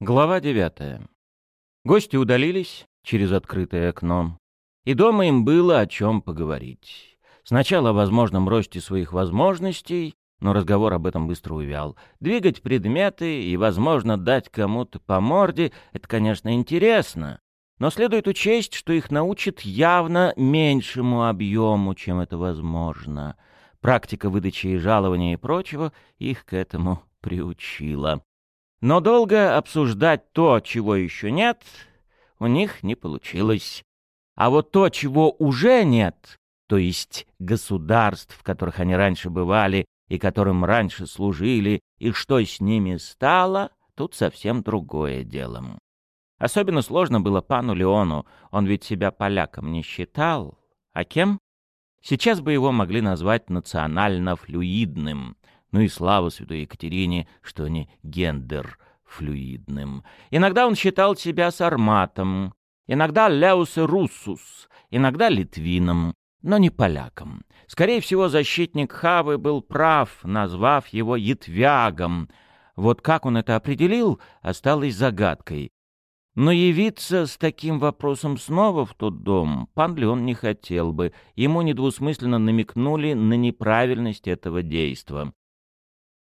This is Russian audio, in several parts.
Глава девятая. Гости удалились через открытое окно, и дома им было о чем поговорить. Сначала о возможном росте своих возможностей, но разговор об этом быстро увял. Двигать предметы и, возможно, дать кому-то по морде — это, конечно, интересно, но следует учесть, что их научат явно меньшему объему, чем это возможно. Практика выдачи жалования и прочего их к этому приучила. Но долго обсуждать то, чего еще нет, у них не получилось. А вот то, чего уже нет, то есть государств, в которых они раньше бывали и которым раньше служили, и что с ними стало, тут совсем другое дело. Особенно сложно было пану Леону, он ведь себя поляком не считал. А кем? Сейчас бы его могли назвать национально-флюидным — ну и слава святой Екатерине, что не гендер-флюидным. Иногда он считал себя сарматом, иногда леус руссус, иногда литвином, но не поляком. Скорее всего, защитник Хавы был прав, назвав его Етвягом. Вот как он это определил, осталось загадкой. Но явиться с таким вопросом снова в тот дом пан Леон не хотел бы. Ему недвусмысленно намекнули на неправильность этого действа.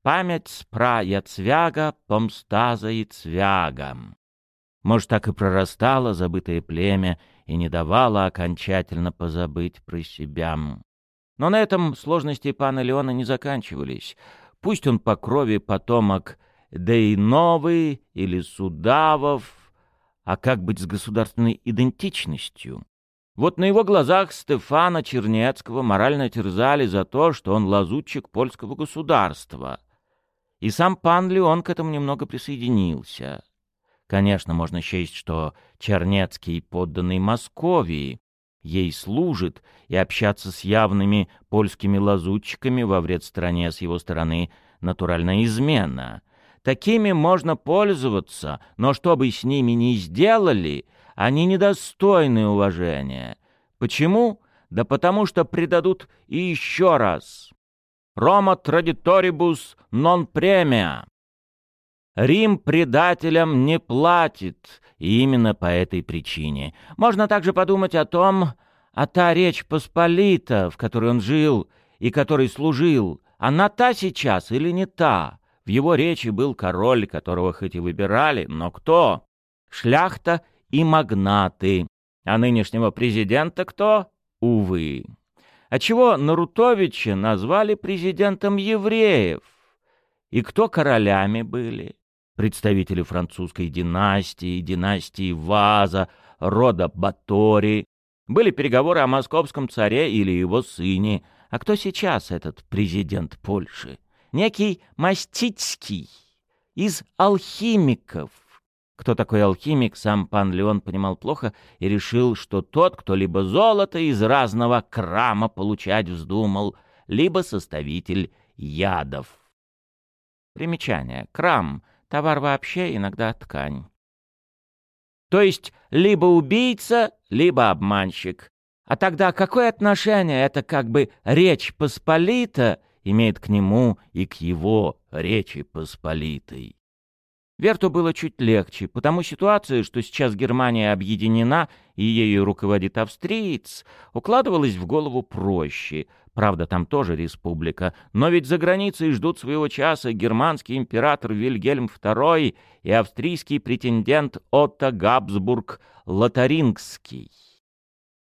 Память пра Яцвяга, помстаза и цвяга. Может, так и прорастало забытое племя и не давало окончательно позабыть про себя. Но на этом сложности пана Леона не заканчивались. Пусть он по крови потомок Дейновы или Судавов, а как быть с государственной идентичностью? Вот на его глазах Стефана Чернецкого морально терзали за то, что он лазутчик польского государства — и сам пан Леон к этому немного присоединился. Конечно, можно счесть, что Чернецкий подданный Московии ей служит, и общаться с явными польскими лазутчиками во вред стране с его стороны натуральная измена. Такими можно пользоваться, но что бы с ними ни сделали, они недостойны уважения. Почему? Да потому что предадут и еще раз. Рома традиторибус нон премия. Рим предателям не платит, и именно по этой причине. Можно также подумать о том, а та речь Посполита, в которой он жил и которой служил, она та сейчас или не та? В его речи был король, которого хоть и выбирали, но кто? Шляхта и магнаты. А нынешнего президента кто? Увы отчего Нарутовича назвали президентом евреев. И кто королями были? Представители французской династии, династии Ваза, рода Батори. Были переговоры о московском царе или его сыне. А кто сейчас этот президент Польши? Некий Мастицкий из алхимиков — кто такой алхимик, сам пан Леон понимал плохо и решил, что тот, кто либо золото из разного крама получать вздумал, либо составитель ядов. Примечание. Крам — товар вообще, иногда ткань. То есть либо убийца, либо обманщик. А тогда какое отношение это как бы Речь Посполита имеет к нему и к его Речи Посполитой? Верту было чуть легче, потому ситуация, что сейчас Германия объединена и ею руководит австриец, укладывалась в голову проще. Правда, там тоже республика, но ведь за границей ждут своего часа германский император Вильгельм II и австрийский претендент Отто Габсбург Лотарингский.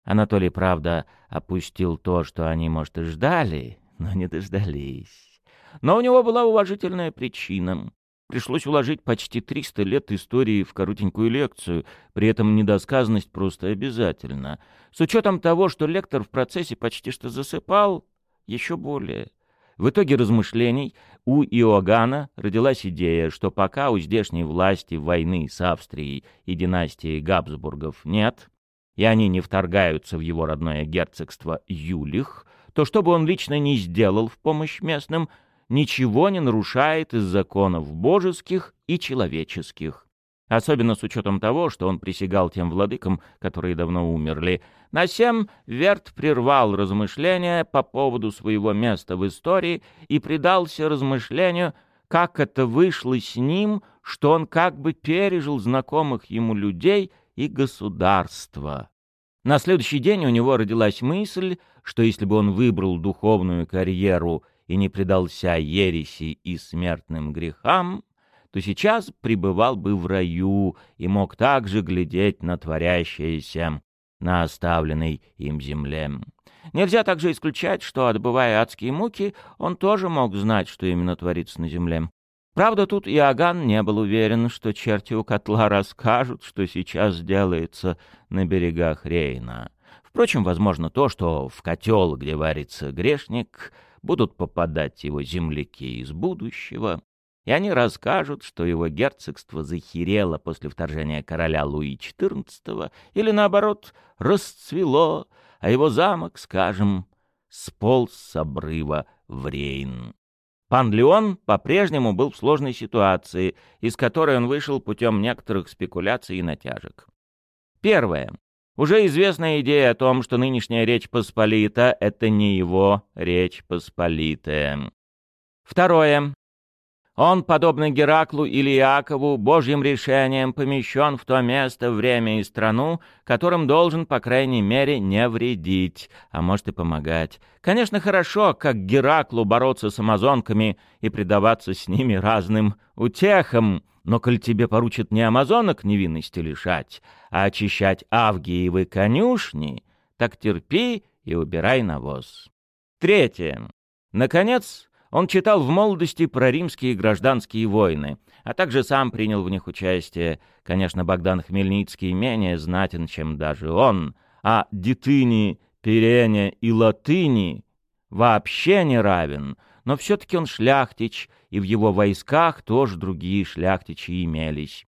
Анатолий, правда, опустил то, что они, может, и ждали, но не дождались. Но у него была уважительная причина. Пришлось уложить почти 300 лет истории в коротенькую лекцию, при этом недосказанность просто обязательна. С учетом того, что лектор в процессе почти что засыпал, еще более. В итоге размышлений у Иоганна родилась идея, что пока у здешней власти войны с Австрией и династией Габсбургов нет, и они не вторгаются в его родное герцогство Юлих, то что бы он лично не сделал в помощь местным – ничего не нарушает из законов божеских и человеческих. Особенно с учетом того, что он присягал тем владыкам, которые давно умерли. На сем Верт прервал размышления по поводу своего места в истории и предался размышлению, как это вышло с ним, что он как бы пережил знакомых ему людей и государства. На следующий день у него родилась мысль, что если бы он выбрал духовную карьеру и не предался ереси и смертным грехам, то сейчас пребывал бы в раю и мог также глядеть на творящееся на оставленной им земле. Нельзя также исключать, что, отбывая адские муки, он тоже мог знать, что именно творится на земле. Правда, тут Иоганн не был уверен, что черти у котла расскажут, что сейчас делается на берегах Рейна. Впрочем, возможно то, что в котел, где варится грешник, будут попадать его земляки из будущего, и они расскажут, что его герцогство захерело после вторжения короля Луи XIV, или, наоборот, расцвело, а его замок, скажем, сполз с обрыва в Рейн. Пан Леон по-прежнему был в сложной ситуации, из которой он вышел путем некоторых спекуляций и натяжек. Первое. Уже известная идея о том, что нынешняя Речь Посполита — это не его Речь Посполитая. Второе. Он, подобно Гераклу или Иакову, Божьим решением помещен в то место, время и страну, которым должен, по крайней мере, не вредить, а может и помогать. Конечно, хорошо, как Гераклу бороться с амазонками и предаваться с ними разным утехам, но коль тебе поручат не амазонок невинности лишать, а очищать авгиевы конюшни, так терпи и убирай навоз. Третье. Наконец, он читал в молодости про римские гражданские войны, а также сам принял в них участие. Конечно, Богдан Хмельницкий менее знатен, чем даже он, а Дитыни, Перене и Латыни вообще не равен, но все-таки он шляхтич, и в его войсках тоже другие шляхтичи имелись.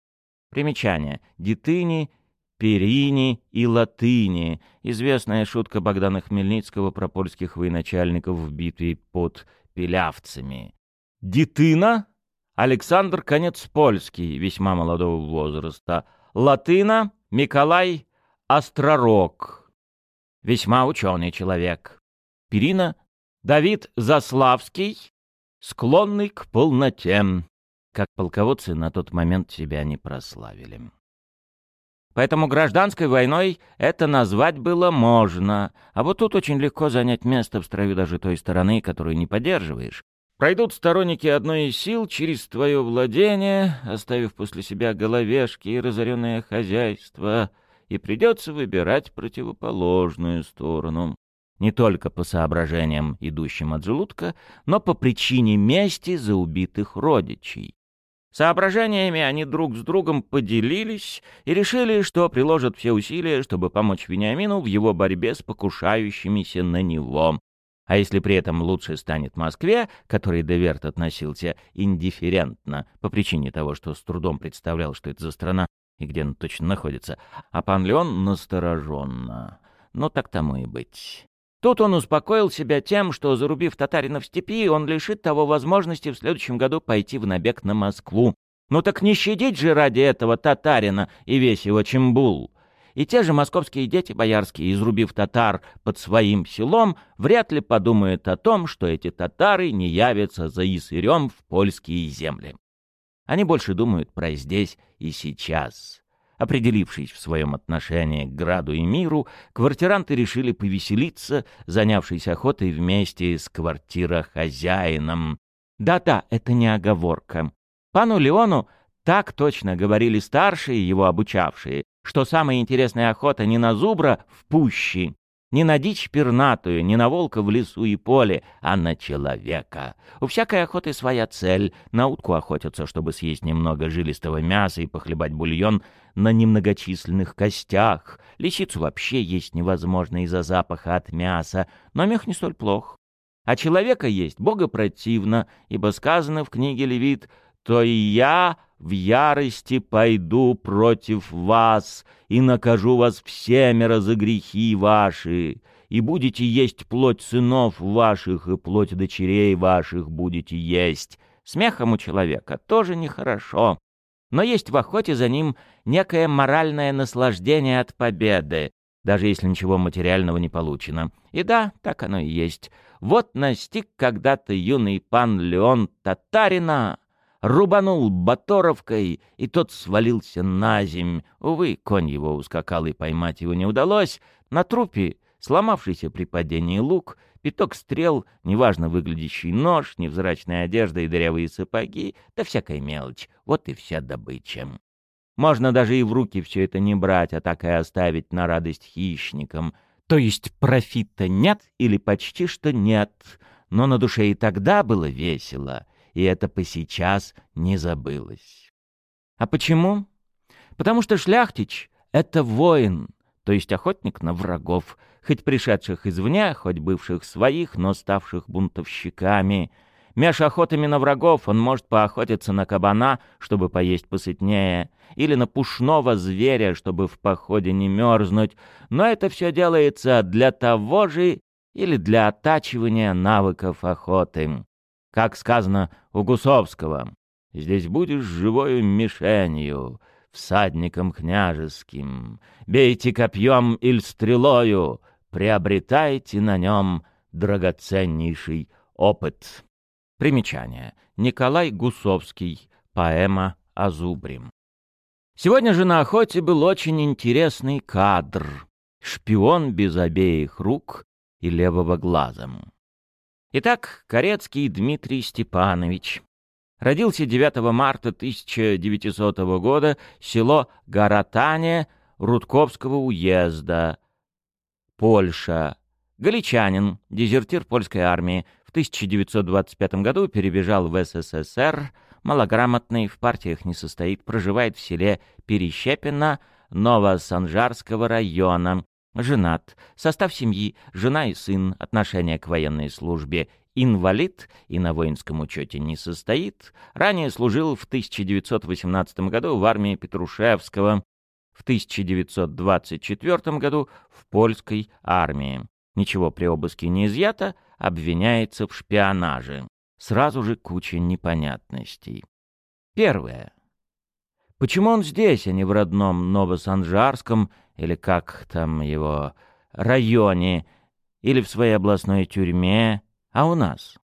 Примечание. Дитыни, Перини и Латыни. Известная шутка Богдана Хмельницкого про польских военачальников в битве под пилявцами. Дитына — Александр Конец Польский, весьма молодого возраста. Латына — Николай Остророг, весьма ученый человек. Перина — Давид Заславский, склонный к полноте, как полководцы на тот момент себя не прославили. Поэтому гражданской войной это назвать было можно. А вот тут очень легко занять место в строю даже той стороны, которую не поддерживаешь. Пройдут сторонники одной из сил через твое владение, оставив после себя головешки и разоренное хозяйство, и придется выбирать противоположную сторону. Не только по соображениям, идущим от желудка, но по причине мести за убитых родичей. Соображениями они друг с другом поделились и решили, что приложат все усилия, чтобы помочь Вениамину в его борьбе с покушающимися на него. А если при этом лучше станет Москве, которой Деверт относился индифферентно по причине того, что с трудом представлял, что это за страна и где она точно находится, а пан Леон настороженно. Ну так тому и быть. Тут он успокоил себя тем, что, зарубив татарина в степи, он лишит того возможности в следующем году пойти в набег на Москву. Ну так не щадить же ради этого татарина и весь его чембул. И те же московские дети боярские, изрубив татар под своим селом, вряд ли подумают о том, что эти татары не явятся за Исырем в польские земли. Они больше думают про здесь и сейчас. Определившись в своем отношении к граду и миру, квартиранты решили повеселиться, занявшись охотой вместе с квартирохозяином. Да-да, это не оговорка. Пану Леону так точно говорили старшие, его обучавшие, что самая интересная охота не на зубра в пуще, не на дичь пернатую, не на волка в лесу и поле, а на человека. У всякой охоты своя цель. На утку охотятся, чтобы съесть немного жилистого мяса и похлебать бульон на немногочисленных костях. Лисицу вообще есть невозможно из-за запаха от мяса, но мех не столь плох. А человека есть бога противно, ибо сказано в книге Левит «То и я в ярости пойду против вас и накажу вас всемеро за грехи ваши, и будете есть плоть сынов ваших, и плоть дочерей ваших будете есть. Смехом у человека тоже нехорошо, но есть в охоте за ним некое моральное наслаждение от победы, даже если ничего материального не получено. И да, так оно и есть. Вот настиг когда-то юный пан Леон Татарина, рубанул Баторовкой, и тот свалился на земь. Увы, конь его ускакал, и поймать его не удалось. На трупе сломавшийся при падении лук, пяток стрел, неважно выглядящий нож, невзрачная одежда и дырявые сапоги, да всякая мелочь. Вот и вся добыча. Можно даже и в руки все это не брать, а так и оставить на радость хищникам. То есть профита нет или почти что нет, но на душе и тогда было весело, и это по сейчас не забылось. А почему? Потому что шляхтич — это воин, то есть охотник на врагов, хоть пришедших извне, хоть бывших своих, но ставших бунтовщиками. Меж охотами на врагов он может поохотиться на кабана, чтобы поесть посытнее, или на пушного зверя, чтобы в походе не мерзнуть, но это все делается для того же или для оттачивания навыков охоты. Как сказано у Гусовского, «Здесь будешь живою мишенью, всадником княжеским. Бейте копьем или стрелою, приобретайте на нем драгоценнейший опыт. Примечание. Николай Гусовский. Поэма о Зубрим. Сегодня же на охоте был очень интересный кадр. Шпион без обеих рук и левого глаза. Итак, Корецкий Дмитрий Степанович Родился 9 марта 1900 года, село Гаратане Рудковского уезда, Польша. Галичанин, дезертир польской армии. В 1925 году перебежал в СССР, малограмотный, в партиях не состоит, проживает в селе Перещепино Новосанжарского района. Женат. Состав семьи. Жена и сын. Отношение к военной службе инвалид и на воинском учете не состоит, ранее служил в 1918 году в армии Петрушевского, в 1924 году в польской армии. Ничего при обыске не изъято, обвиняется в шпионаже. Сразу же куча непонятностей. Первое. Почему он здесь, а не в родном Новосанжарском, или как там его, районе, или в своей областной тюрьме, а у нас?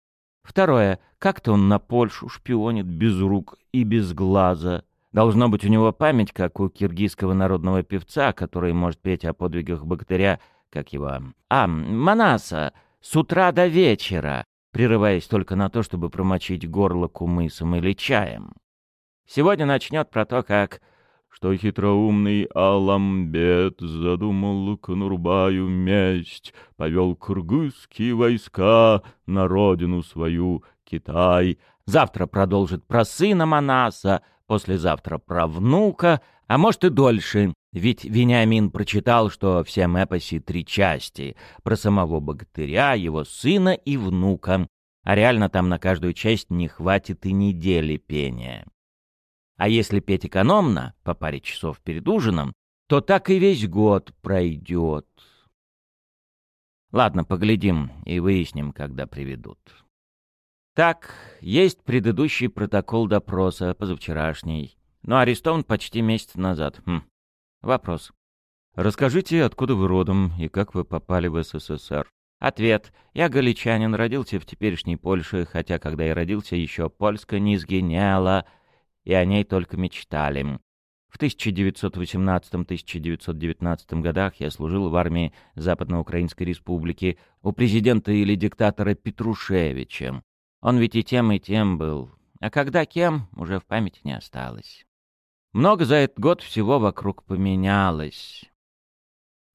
Второе. Как-то он на Польшу шпионит без рук и без глаза. Должно быть у него память, как у киргизского народного певца, который может петь о подвигах богатыря, как его... А, Манаса, с утра до вечера, прерываясь только на то, чтобы промочить горло кумысом или чаем. Сегодня начнет про то, как что хитроумный Аламбет задумал к Нурбаю месть, повел кыргызские войска на родину свою, Китай. Завтра продолжит про сына Манаса, послезавтра про внука, а может и дольше. Ведь Вениамин прочитал, что в всем эпосе три части — про самого богатыря, его сына и внука. А реально там на каждую часть не хватит и недели пения. А если петь экономно, по паре часов перед ужином, то так и весь год пройдет. Ладно, поглядим и выясним, когда приведут. Так, есть предыдущий протокол допроса, позавчерашний. Но арестован почти месяц назад. Хм. Вопрос. Расскажите, откуда вы родом и как вы попали в СССР? Ответ. Я галичанин, родился в теперешней Польше, хотя когда я родился, еще Польска не сгиняла, и о ней только мечтали. В 1918-1919 годах я служил в армии Западноукраинской республики у президента или диктатора Петрушевича. Он ведь и тем, и тем был. А когда кем, уже в памяти не осталось. Много за этот год всего вокруг поменялось.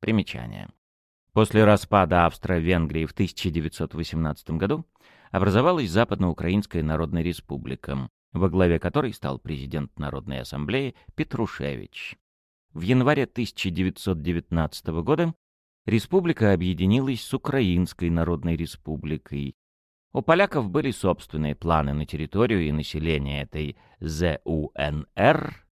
Примечание. После распада Австро-Венгрии в 1918 году образовалась Западноукраинская Народная Республика во главе которой стал президент Народной Ассамблеи Петрушевич. В январе 1919 года республика объединилась с Украинской Народной Республикой. У поляков были собственные планы на территорию и население этой ЗУНР,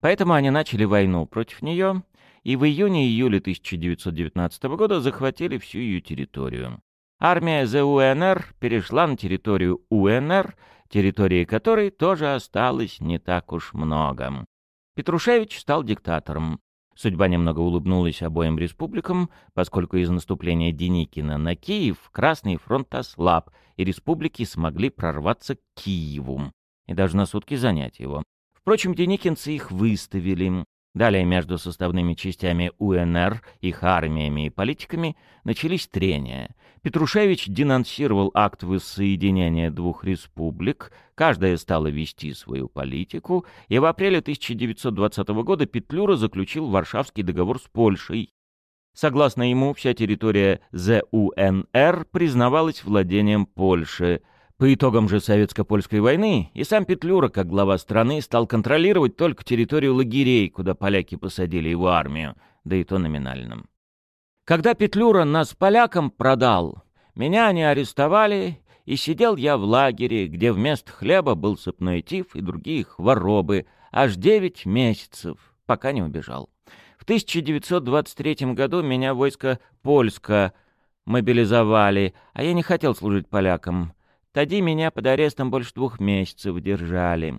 поэтому они начали войну против нее и в июне-июле 1919 года захватили всю ее территорию. Армия ЗУНР перешла на территорию УНР территории которой тоже осталось не так уж много. Петрушевич стал диктатором. Судьба немного улыбнулась обоим республикам, поскольку из наступления Деникина на Киев Красный фронт ослаб, и республики смогли прорваться к Киеву. и даже на сутки занять его. Впрочем, деникинцы их выставили. Далее между составными частями УНР, их армиями и политиками начались трения. Петрушевич денонсировал акт воссоединения двух республик, каждая стала вести свою политику, и в апреле 1920 года Петлюра заключил Варшавский договор с Польшей. Согласно ему, вся территория ЗУНР признавалась владением Польши – по итогам же Советско-Польской войны и сам Петлюра, как глава страны, стал контролировать только территорию лагерей, куда поляки посадили его армию, да и то номинальным. Когда Петлюра нас полякам продал, меня они арестовали, и сидел я в лагере, где вместо хлеба был сыпной тиф и другие хворобы, аж девять месяцев, пока не убежал. В 1923 году меня войско польско мобилизовали, а я не хотел служить полякам. Тоди меня под арестом больше двух месяцев держали.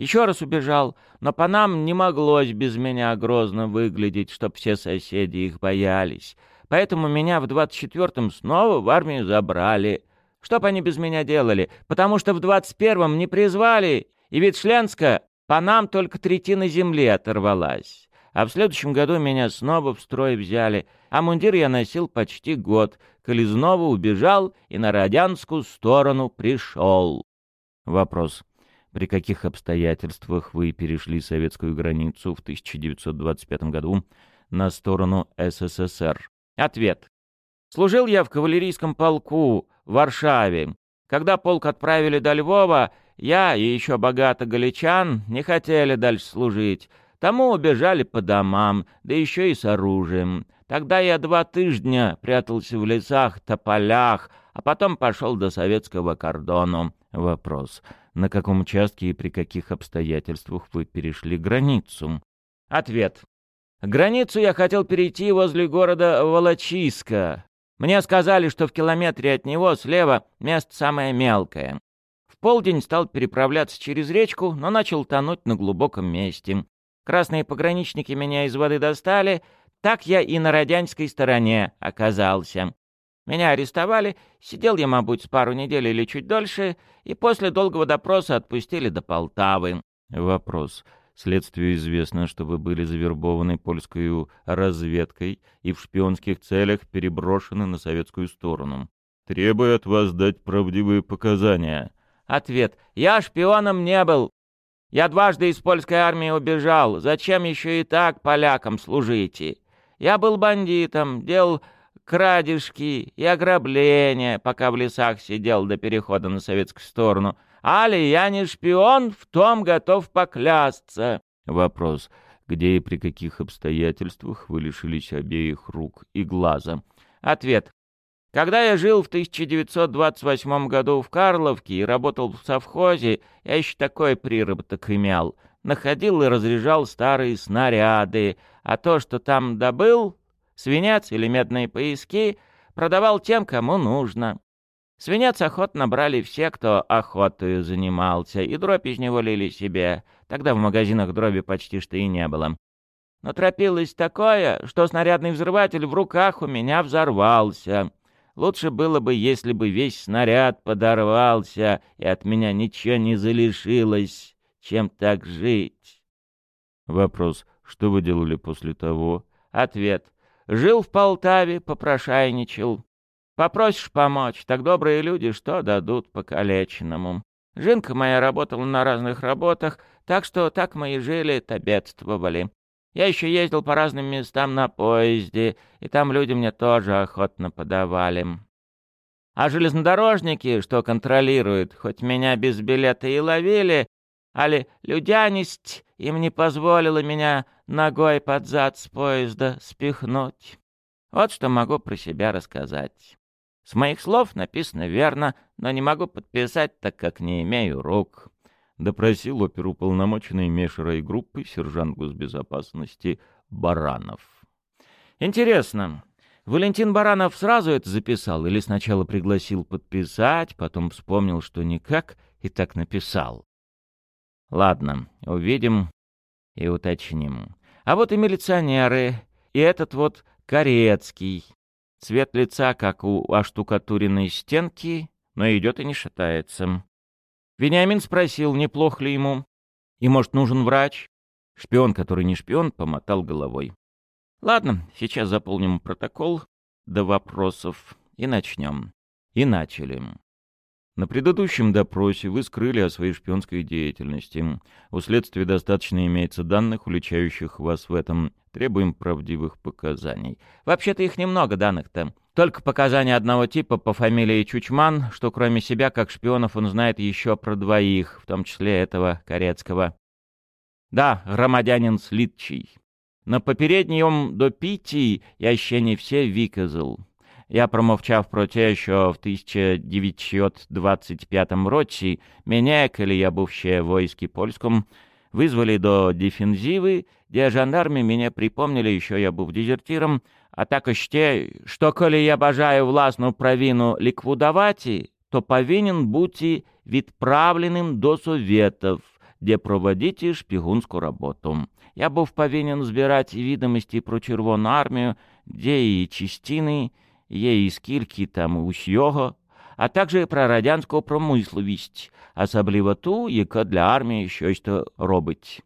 Еще раз убежал, но по нам не моглось без меня грозно выглядеть, чтоб все соседи их боялись. Поэтому меня в двадцать четвертом снова в армию забрали. Чтоб они без меня делали? Потому что в двадцать первом не призвали, и ведь Шленска по нам только третина земли оторвалась. А в следующем году меня снова в строй взяли, а мундир я носил почти год, коли убежал и на радянскую сторону пришел. Вопрос. При каких обстоятельствах вы перешли советскую границу в 1925 году на сторону СССР? Ответ. Служил я в кавалерийском полку в Варшаве. Когда полк отправили до Львова, я и еще богато галичан не хотели дальше служить. Тому убежали по домам, да еще и с оружием. Тогда я два тыждня прятался в лесах, тополях, а потом пошел до советского кордона. Вопрос. На каком участке и при каких обстоятельствах вы перешли границу? Ответ. Границу я хотел перейти возле города Волочиска. Мне сказали, что в километре от него слева место самое мелкое. В полдень стал переправляться через речку, но начал тонуть на глубоком месте. Красные пограничники меня из воды достали — так я и на Родянской стороне оказался. Меня арестовали, сидел я, мабуть, с пару недель или чуть дольше, и после долгого допроса отпустили до Полтавы. Вопрос. Следствию известно, что вы были завербованы польской разведкой и в шпионских целях переброшены на советскую сторону. Требую от вас дать правдивые показания. Ответ. Я шпионом не был. Я дважды из польской армии убежал. Зачем еще и так полякам служите? Я был бандитом, делал крадежки и ограбления, пока в лесах сидел до перехода на советскую сторону. Али, я не шпион, в том готов поклясться. Вопрос. Где и при каких обстоятельствах вы лишились обеих рук и глаза? Ответ. Когда я жил в 1928 году в Карловке и работал в совхозе, я еще такой приработок имел — находил и разряжал старые снаряды, а то, что там добыл, свинец или медные пояски, продавал тем, кому нужно. Свинец охотно брали все, кто охотой занимался, и дробь из него лили себе. Тогда в магазинах дроби почти что и не было. Но тропилось такое, что снарядный взрыватель в руках у меня взорвался. Лучше было бы, если бы весь снаряд подорвался, и от меня ничего не залишилось чем так жить. Вопрос. Что вы делали после того? Ответ. Жил в Полтаве, попрошайничал. Попросишь помочь, так добрые люди что дадут покалеченному. Жинка моя работала на разных работах, так что так мы и жили, табедствовали. Я еще ездил по разным местам на поезде, и там люди мне тоже охотно подавали. А железнодорожники, что контролируют, хоть меня без билета и ловили, али людянисть им не позволила меня ногой под зад с поезда спихнуть. Вот что могу про себя рассказать. С моих слов написано верно, но не могу подписать, так как не имею рук. Допросил оперуполномоченный межрой группы сержант госбезопасности Баранов. Интересно, Валентин Баранов сразу это записал или сначала пригласил подписать, потом вспомнил, что никак, и так написал? Ладно, увидим и уточним. А вот и милиционеры, и этот вот Корецкий. Цвет лица, как у оштукатуренной стенки, но идет и не шатается. Вениамин спросил, неплохо ли ему. И, может, нужен врач? Шпион, который не шпион, помотал головой. Ладно, сейчас заполним протокол до вопросов и начнем. И начали. На предыдущем допросе вы скрыли о своей шпионской деятельности. У следствия достаточно имеется данных, уличающих вас в этом. Требуем правдивых показаний. Вообще-то их немного данных-то. Только показания одного типа по фамилии Чучман, что кроме себя, как шпионов, он знает еще про двоих, в том числе этого Корецкого. Да, громадянин Слитчий. На попередньому допитии я ще не все виказал. Я промовчав про те, що в 1925 році мене, коли я був ще в войске польском, вызвали до дефензивы, где жандармы меня припомнили, еще я був дезертиром, а також те, що коли я бажаю власну провину ліквідувати, то повинен бути відправленим до Советов, де проводити шпігунську роботу. Я був повинен збирати відомості про Червону армію, де її частини, є і скільки там усього, а також про радянську промисловість, особливо ту, яка для армії щось то робить.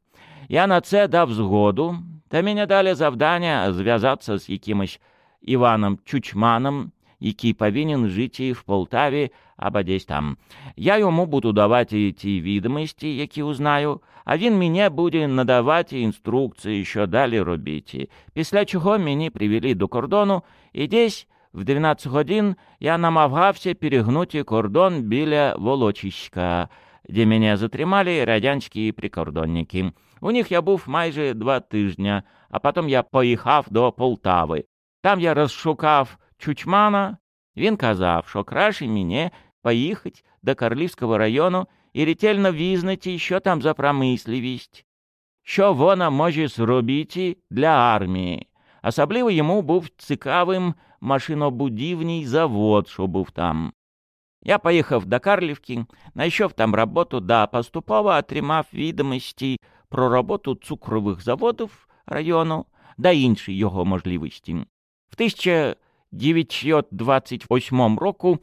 Я на це дав згоду, та мені дали завдання зв'язатися з якимось Іваном Чучманом, який повинен жити в Полтаві або десь там. Я йому буду давати ті відомості, які узнаю, а він мені буде надавати інструкції, що далі робити. Після чого мені привели до кордону, і десь в 12 годин я намагався перегнути кордон біля Волочиська, де мене затримали радянські прикордонники. У них я був майже два тижні, а потім я поїхав до Полтави. Там я розшукав Чучмана. Він казав, що краще мені поїхати до Карлівського району і ретельно визнати, що там за промисливість, що вона може зробити для армії. Особливо йому був цікавим машинобудівний завод, що був там. Я поїхав до Карлівки, знайшов там роботу, да поступово отримав відомості про роботу цукрових заводів району да інші його можливості. В 1928 року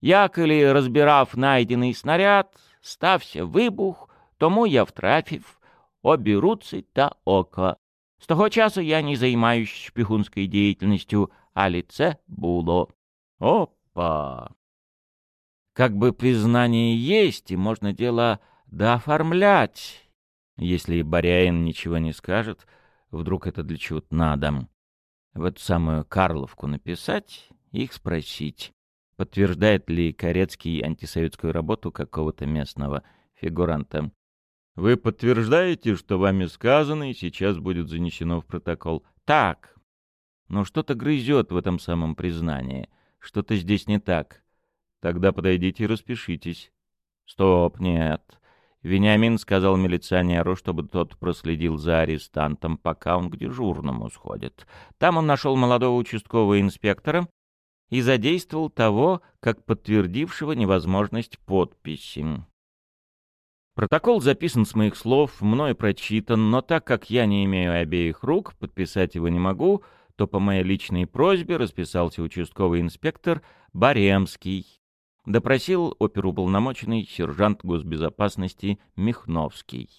я, коли розбирав найдений снаряд, стався вибух, тому я втрафив обі руці та око. З того часу я не займаюсь шпигунской деятельностью, а лице було. Опа! Как бы признание есть, и можно дело дооформлять. Если Боряин ничего не скажет, вдруг это для чего-то надо. В эту самую Карловку написать, их спросить, подтверждает ли Корецкий антисоветскую работу какого-то местного фигуранта. Вы подтверждаете, что вами сказано и сейчас будет занесено в протокол? Так. Но что-то грызет в этом самом признании. Что-то здесь не так. Тогда подойдите и распишитесь. Стоп, нет. Вениамин сказал милиционеру, чтобы тот проследил за арестантом, пока он к дежурному сходит. Там он нашел молодого участкового инспектора и задействовал того, как подтвердившего невозможность подписи. Протокол записан с моих слов, мной прочитан, но так как я не имею обеих рук, подписать его не могу, то по моей личной просьбе расписался участковый инспектор Баремский. Допросил оперуполномоченный сержант госбезопасности Михновский.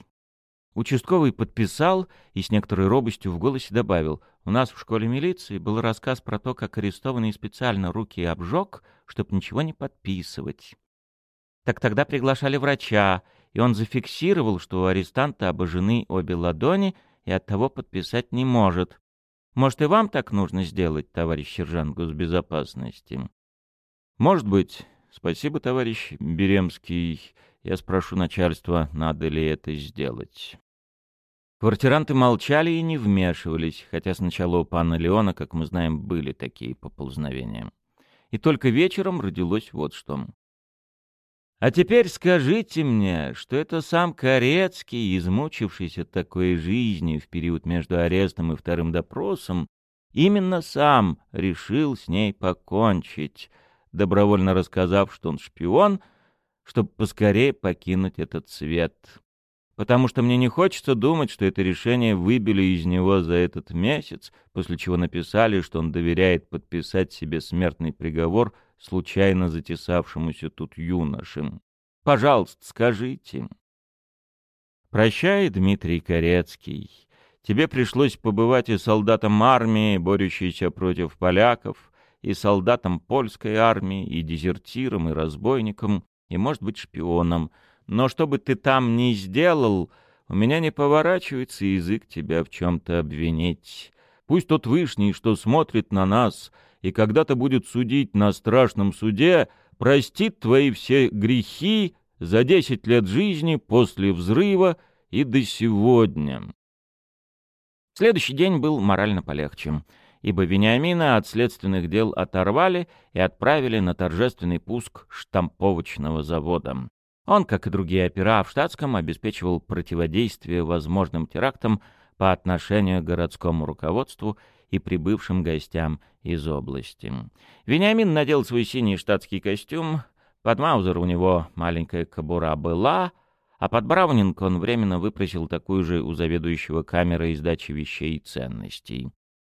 Участковый подписал и с некоторой робостью в голосе добавил, «У нас в школе милиции был рассказ про то, как арестованный специально руки обжег, чтобы ничего не подписывать. Так тогда приглашали врача, и он зафиксировал, что у арестанта обожжены обе ладони и оттого подписать не может. Может, и вам так нужно сделать, товарищ сержант госбезопасности? Может быть. Спасибо, товарищ Беремский. Я спрошу начальства, надо ли это сделать. Квартиранты молчали и не вмешивались, хотя сначала у пана Леона, как мы знаем, были такие поползновения. И только вечером родилось вот что. А теперь скажите мне, что это сам Корецкий, измучившийся такой жизнью в период между арестом и вторым допросом, именно сам решил с ней покончить, добровольно рассказав, что он шпион, чтобы поскорее покинуть этот свет. Потому что мне не хочется думать, что это решение выбили из него за этот месяц, после чего написали, что он доверяет подписать себе смертный приговор — случайно затесавшемуся тут юношем. Пожалуйста, скажите. Прощай, Дмитрий Корецкий. Тебе пришлось побывать и солдатом армии, борющейся против поляков, и солдатом польской армии, и дезертиром, и разбойником, и, может быть, шпионом. Но что бы ты там ни сделал, у меня не поворачивается язык тебя в чем-то обвинить. Пусть тот Вышний, что смотрит на нас, и когда-то будет судить на страшном суде, простит твои все грехи за десять лет жизни после взрыва и до сегодня. Следующий день был морально полегче ибо Вениамина от следственных дел оторвали и отправили на торжественный пуск штамповочного завода. Он, как и другие опера в штатском, обеспечивал противодействие возможным терактам по отношению к городскому руководству и прибывшим гостям из области. Вениамин надел свой синий штатский костюм, под Маузер у него маленькая кобура была, а под Браунинг он временно выпросил такую же у заведующего камерой издачи вещей и ценностей.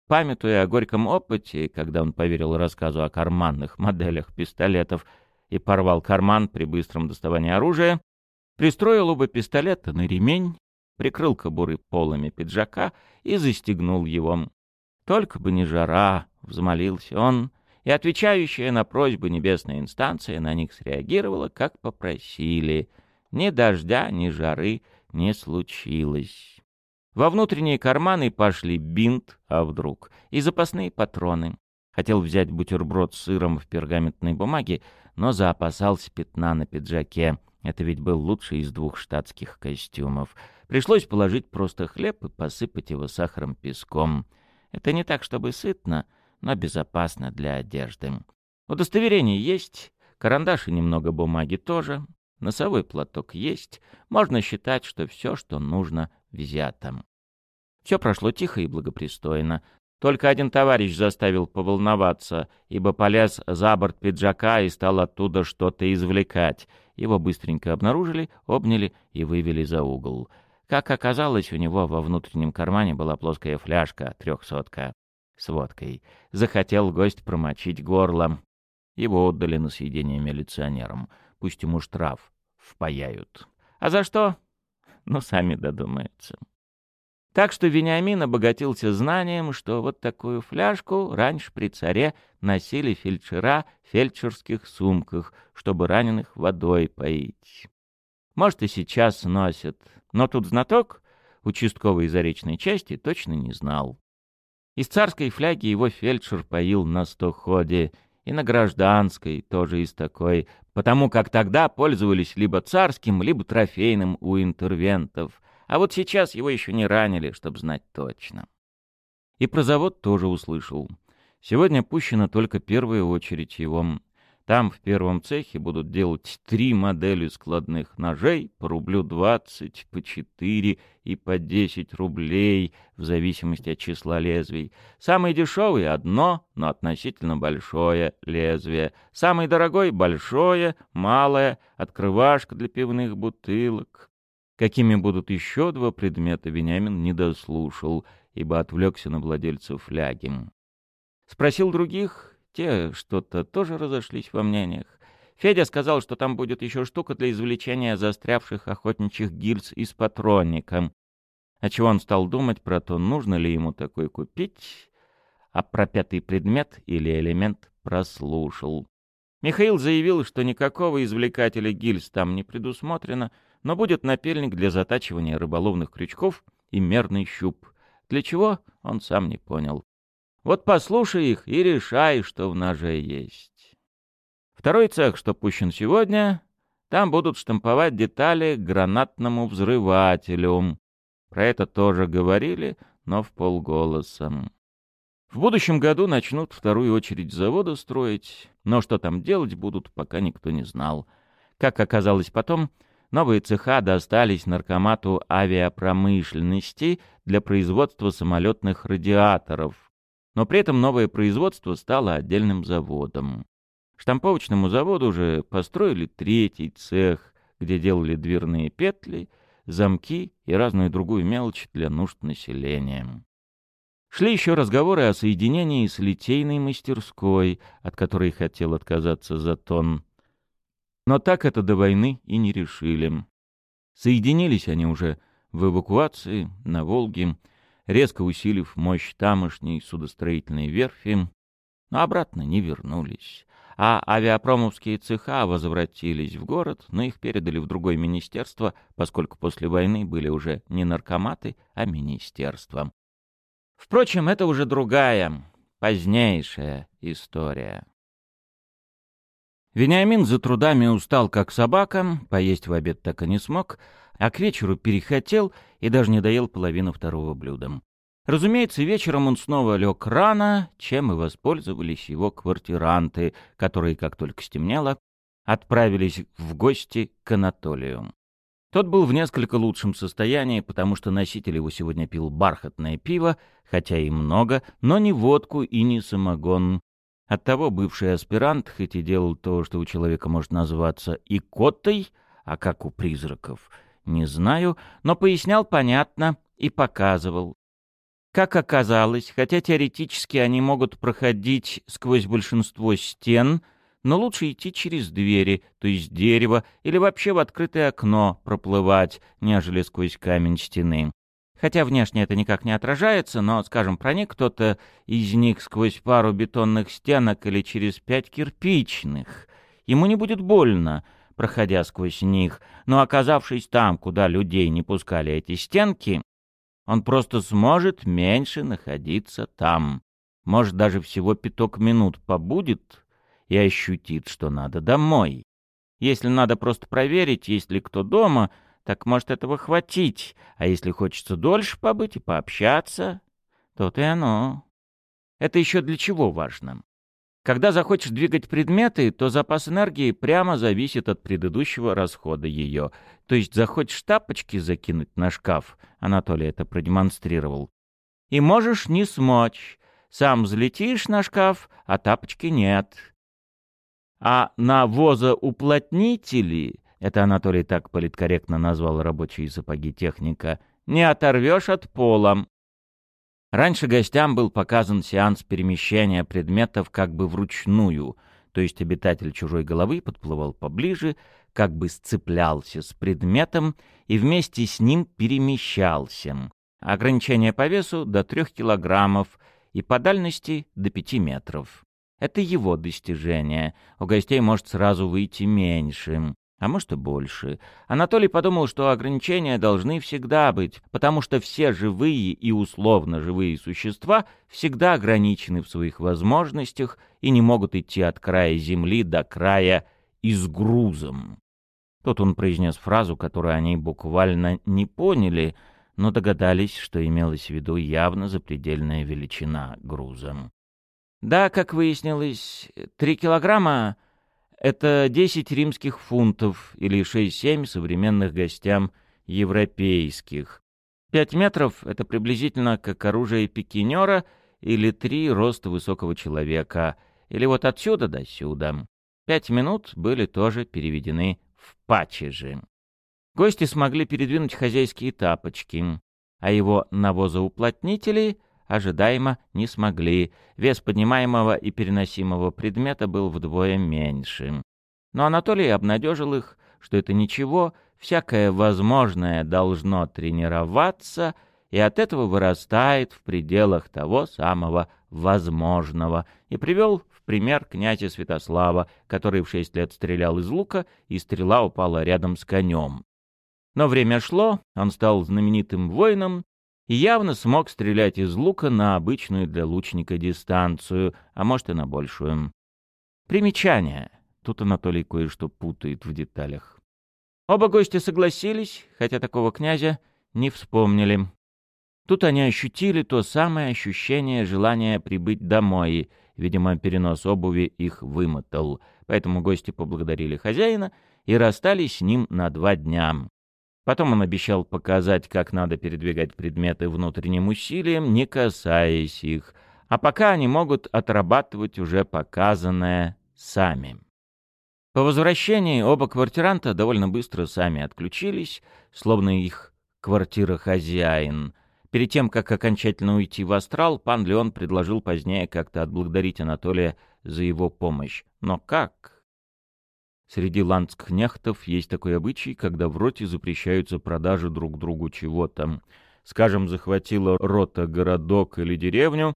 Памятуя о горьком опыте, когда он поверил рассказу о карманных моделях пистолетов и порвал карман при быстром доставании оружия, пристроил оба пистолета на ремень, прикрыл кобуры полами пиджака и застегнул его. Только бы не жара, взмолился он, и отвечающая на просьбы небесная инстанция на них среагировала, как попросили. Ни дождя, ни жары не случилось. Во внутренние карманы пошли бинт, а вдруг, и запасные патроны. Хотел взять бутерброд с сыром в пергаментной бумаге, но заопасался пятна на пиджаке. Это ведь был лучший из двух штатских костюмов. Пришлось положить просто хлеб и посыпать его сахаром песком. Это не так, чтобы сытно, но безопасно для одежды. Удостоверение есть, карандаш и немного бумаги тоже, носовой платок есть. Можно считать, что все, что нужно, взято. Все прошло тихо и благопристойно. Только один товарищ заставил поволноваться, ибо полез за борт пиджака и стал оттуда что-то извлекать. Его быстренько обнаружили, обняли и вывели за угол. Как оказалось, у него во внутреннем кармане была плоская фляжка, трехсотка, с водкой. Захотел гость промочить горло. Его отдали на съедение милиционерам. Пусть ему штраф впаяют. А за что? Ну, сами додумаются. Так что Вениамин обогатился знанием, что вот такую фляжку раньше при царе носили фельдшера в фельдшерских сумках, чтобы раненых водой поить. Может, и сейчас носят, но тут знаток, участковой заречной части, точно не знал. Из царской фляги его фельдшер поил на стоходе, и на гражданской тоже из такой, потому как тогда пользовались либо царским, либо трофейным у интервентов — а вот сейчас его еще не ранили, чтобы знать точно. И про завод тоже услышал. Сегодня пущена только первая очередь его. Там в первом цехе будут делать три модели складных ножей по рублю двадцать, по четыре и по десять рублей, в зависимости от числа лезвий. Самый дешевый — одно, но относительно большое лезвие. Самый дорогой — большое, малое, открывашка для пивных бутылок. Какими будут еще два предмета, Вениамин не дослушал, ибо отвлекся на владельцев фляги. Спросил других, те что-то тоже разошлись во мнениях. Федя сказал, что там будет еще штука для извлечения застрявших охотничьих гильз из патронника. А чего он стал думать про то, нужно ли ему такой купить, а про пятый предмет или элемент прослушал. Михаил заявил, что никакого извлекателя гильз там не предусмотрено, но будет напильник для затачивания рыболовных крючков и мерный щуп. Для чего, он сам не понял. Вот послушай их и решай, что в ноже есть. Второй цех, что пущен сегодня, там будут штамповать детали к гранатному взрывателю. Про это тоже говорили, но в полголоса. В будущем году начнут вторую очередь завода строить, но что там делать будут, пока никто не знал. Как оказалось потом, Новые цеха достались наркомату авиапромышленности для производства самолетных радиаторов, но при этом новое производство стало отдельным заводом. Штамповочному заводу уже построили третий цех, где делали дверные петли, замки и разную другую мелочь для нужд населения. Шли еще разговоры о соединении с литейной мастерской, от которой хотел отказаться Затон. Но так это до войны и не решили. Соединились они уже в эвакуации на Волге, резко усилив мощь тамошней судостроительной верфи, но обратно не вернулись. А авиапромовские цеха возвратились в город, но их передали в другое министерство, поскольку после войны были уже не наркоматы, а министерство. Впрочем, это уже другая, позднейшая история. Вениамин за трудами устал, как собака, поесть в обед так и не смог, а к вечеру перехотел и даже не доел половину второго блюда. Разумеется, вечером он снова лег рано, чем и воспользовались его квартиранты, которые, как только стемнело, отправились в гости к Анатолию. Тот был в несколько лучшем состоянии, потому что носитель его сегодня пил бархатное пиво, хотя и много, но не водку и не самогон. Оттого бывший аспирант, хоть и делал то, что у человека может назваться икотой, а как у призраков, не знаю, но пояснял понятно и показывал. Как оказалось, хотя теоретически они могут проходить сквозь большинство стен, но лучше идти через двери, то есть дерево, или вообще в открытое окно проплывать, нежели сквозь камень стены. Хотя внешне это никак не отражается, но, скажем, проник кто-то из них сквозь пару бетонных стенок или через пять кирпичных. Ему не будет больно, проходя сквозь них, но оказавшись там, куда людей не пускали эти стенки, он просто сможет меньше находиться там. Может, даже всего пяток минут побудет и ощутит, что надо домой. Если надо просто проверить, есть ли кто дома, так может этого хватить, а если хочется дольше побыть и пообщаться, то-то и оно. Это еще для чего важно? Когда захочешь двигать предметы, то запас энергии прямо зависит от предыдущего расхода ее. То есть захочешь тапочки закинуть на шкаф, Анатолий это продемонстрировал, и можешь не смочь. Сам взлетишь на шкаф, а тапочки нет. А на возоуплотнители, это Анатолий так политкорректно назвал рабочие сапоги техника, не оторвешь от пола. Раньше гостям был показан сеанс перемещения предметов как бы вручную, то есть обитатель чужой головы подплывал поближе, как бы сцеплялся с предметом и вместе с ним перемещался. Ограничение по весу до трех килограммов и по дальности до пяти метров. Это его достижение. У гостей может сразу выйти меньше а может и больше. Анатолий подумал, что ограничения должны всегда быть, потому что все живые и условно живые существа всегда ограничены в своих возможностях и не могут идти от края земли до края и с грузом. Тут он произнес фразу, которую они буквально не поняли, но догадались, что имелась в виду явно запредельная величина груза. Да, как выяснилось, три килограмма это 10 римских фунтов или 6-7 современных гостям европейских. 5 метров — это приблизительно как оружие пикинера или 3 роста высокого человека, или вот отсюда до сюда. Пять минут были тоже переведены в пачежи. Гости смогли передвинуть хозяйские тапочки, а его навозоуплотнители ожидаемо не смогли. Вес поднимаемого и переносимого предмета был вдвое меньше. Но Анатолий обнадежил их, что это ничего, всякое возможное должно тренироваться, и от этого вырастает в пределах того самого возможного, и привел в пример князя Святослава, который в шесть лет стрелял из лука, и стрела упала рядом с конем. Но время шло, он стал знаменитым воином, и явно смог стрелять из лука на обычную для лучника дистанцию, а может и на большую. Примечание. Тут Анатолий кое-что путает в деталях. Оба гостя согласились, хотя такого князя не вспомнили. Тут они ощутили то самое ощущение желания прибыть домой. Видимо, перенос обуви их вымотал. Поэтому гости поблагодарили хозяина и расстались с ним на два дня. Потом он обещал показать, как надо передвигать предметы внутренним усилием, не касаясь их, а пока они могут отрабатывать уже показанное сами. По возвращении оба квартиранта довольно быстро сами отключились, словно их квартира хозяин. Перед тем, как окончательно уйти в астрал, пан Леон предложил позднее как-то отблагодарить Анатолия за его помощь. Но как? Среди ландскнехтов есть такой обычай, когда в роте запрещаются продажи друг другу чего-то. Скажем, захватила рота городок или деревню,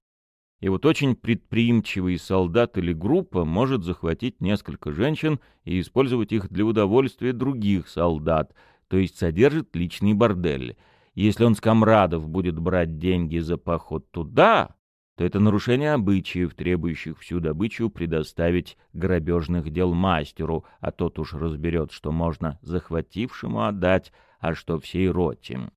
и вот очень предприимчивый солдат или группа может захватить несколько женщин и использовать их для удовольствия других солдат, то есть содержит личный бордель. Если он с комрадов будет брать деньги за поход туда, то это нарушение обычаев, требующих всю добычу предоставить грабежных дел мастеру, а тот уж разберет, что можно захватившему отдать, а что всей роте.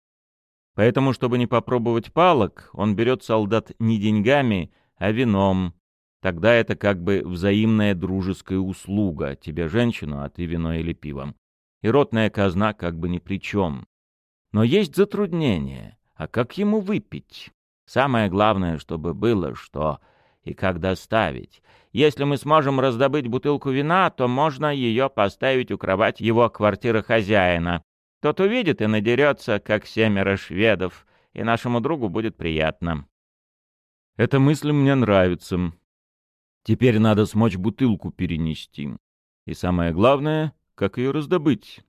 Поэтому, чтобы не попробовать палок, он берет солдат не деньгами, а вином. Тогда это как бы взаимная дружеская услуга, тебе женщину, а ты вино или пивом. И ротная казна как бы ни при чем. Но есть затруднение. А как ему выпить? Самое главное, чтобы было что и как доставить. Если мы сможем раздобыть бутылку вина, то можно ее поставить у кровати его квартиры хозяина. Тот увидит и надерется, как семеро шведов, и нашему другу будет приятно. Эта мысль мне нравится. Теперь надо смочь бутылку перенести. И самое главное, как ее раздобыть.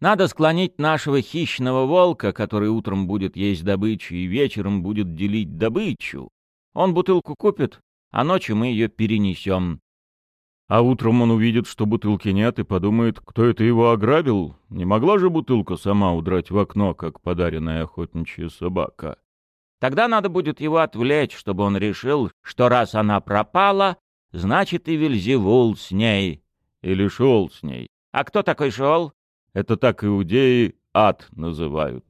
Надо склонить нашего хищного волка, который утром будет есть добычу и вечером будет делить добычу. Он бутылку купит, а ночью мы ее перенесем. А утром он увидит, что бутылки нет, и подумает, кто это его ограбил. Не могла же бутылка сама удрать в окно, как подаренная охотничья собака. Тогда надо будет его отвлечь, чтобы он решил, что раз она пропала, значит и Вельзевул с ней. Или шел с ней. А кто такой шел? Это так иудеи ад называют.